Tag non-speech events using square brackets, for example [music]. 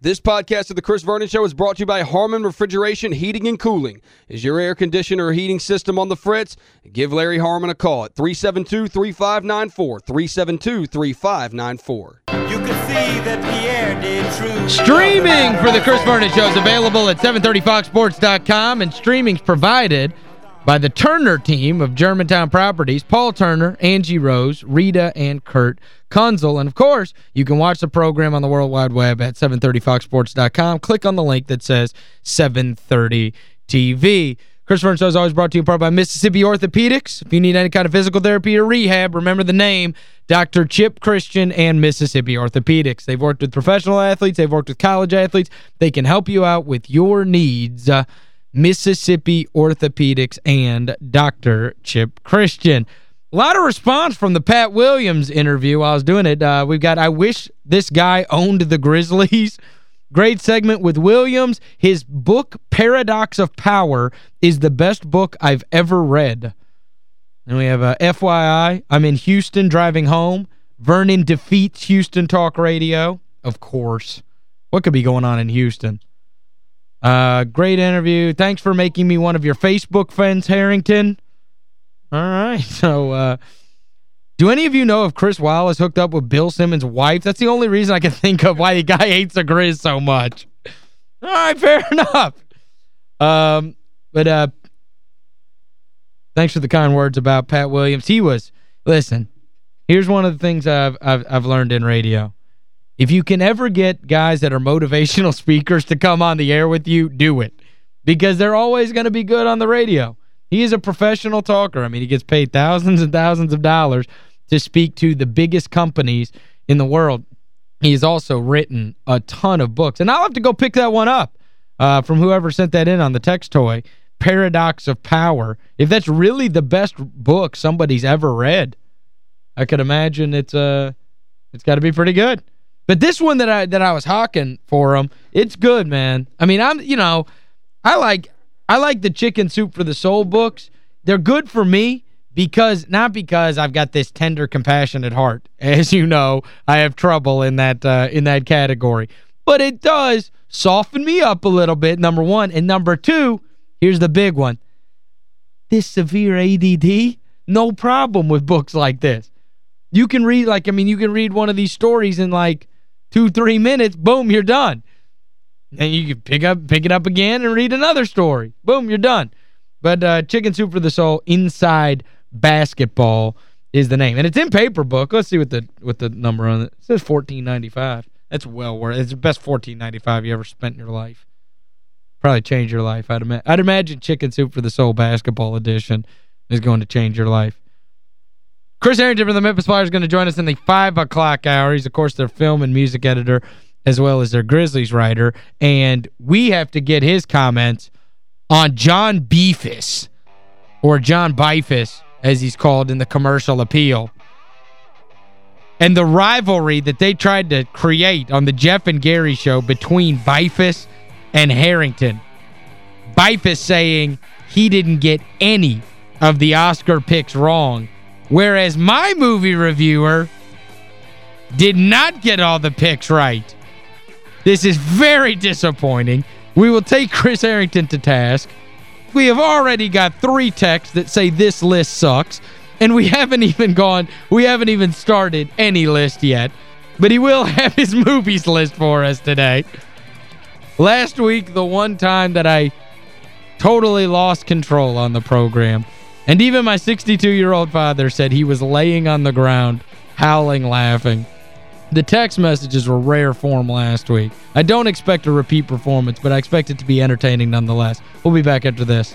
This podcast of The Chris Vernon Show is brought to you by Harmon Refrigeration Heating and Cooling. Is your air conditioner or heating system on the fritz? Give Larry Harmon a call at 372-3594, 372-3594. You can see that Pierre did true. Streaming for The Chris Vernon Show is available at 730foxsports.com and streaming's provided by the Turner team of Germantown Properties, Paul Turner, Angie Rose, Rita, and Kurt Kunzel. And, of course, you can watch the program on the World Wide Web at 730foxsports.com. Click on the link that says 730 TV. Chris Vernon Show is always brought to you in part by Mississippi Orthopedics. If you need any kind of physical therapy or rehab, remember the name, Dr. Chip Christian and Mississippi Orthopedics. They've worked with professional athletes. They've worked with college athletes. They can help you out with your needs. Uh, Mississippi Orthopedics and Dr. Chip Christian. A lot of response from the Pat Williams interview I was doing it. Uh, we've got, I wish this guy owned the Grizzlies. [laughs] Great segment with Williams. His book, Paradox of Power, is the best book I've ever read. And we have a FYI, I'm in Houston driving home. Vernon defeats Houston Talk Radio. Of course. What could be going on in Houston? Uh, great interview. Thanks for making me one of your Facebook friends, Harrington. All right. [laughs] So, uh, do any of you know if Chris Wallace hooked up with Bill Simmons' wife? That's the only reason I can [laughs] think of why the guy hates the Grizz so much. All right, [laughs] fair enough. Um, but uh, thanks for the kind words about Pat Williams. He was, listen, here's one of the things I've, I've, I've learned in radio. If you can ever get guys that are motivational [laughs] speakers to come on the air with you, do it. Because they're always going to be good on the radio. He is a professional talker. I mean, he gets paid thousands and thousands of dollars to speak to the biggest companies in the world. He has also written a ton of books. And I'll have to go pick that one up uh, from whoever sent that in on the text toy, Paradox of Power. If that's really the best book somebody's ever read, I could imagine it's uh, it's got to be pretty good. But this one that I that I was hawking for him, it's good, man. I mean, I'm you know, I like I like the Chicken Soup for the Soul books. They're good for me because not because I've got this tender compassionate heart. [laughs] As you know, I have trouble in that uh, in that category. But it does soften me up a little bit, number one. And number two, here's the big one. This severe ADD, no problem with books like this. You can read, like, I mean, you can read one of these stories in, like, two, three minutes, boom, you're done. And you can pick up pick it up again and read another story. Boom, you're done. But uh, Chicken Soup for the Soul Inside Basketball is the name. And it's in paper book. Let's see what the what the number on it. It says 14.95. That's well worth it. It's the best 14.95 you ever spent in your life. Probably change your life. I'd, ima I'd imagine Chicken Soup for the Soul Basketball Edition is going to change your life. Chris Harrington from the Memphis Flyers is going to join us in the 5 o'clock hour. He's, of course, their film and music editor as well as their Grizzlies writer. And we have to get his comments on John Beefus, or John Beifuss, as he's called in the commercial appeal. And the rivalry that they tried to create on the Jeff and Gary show between Beifuss and Harrington. Beifuss saying he didn't get any of the Oscar picks wrong Whereas my movie reviewer did not get all the picks right. This is very disappointing. We will take Chris Harrington to task. We have already got three texts that say this list sucks. And we [laughs] haven't even gone, we haven't even started any list yet. But he will [laughs] have his movies list for us today. Last week, the one time that I totally lost control on the program – and even my 62-year-old father said he was laying on the ground, howling, laughing. The text messages were rare form last week. I don't expect a repeat performance, but I expect it to be entertaining nonetheless. We'll be back after this.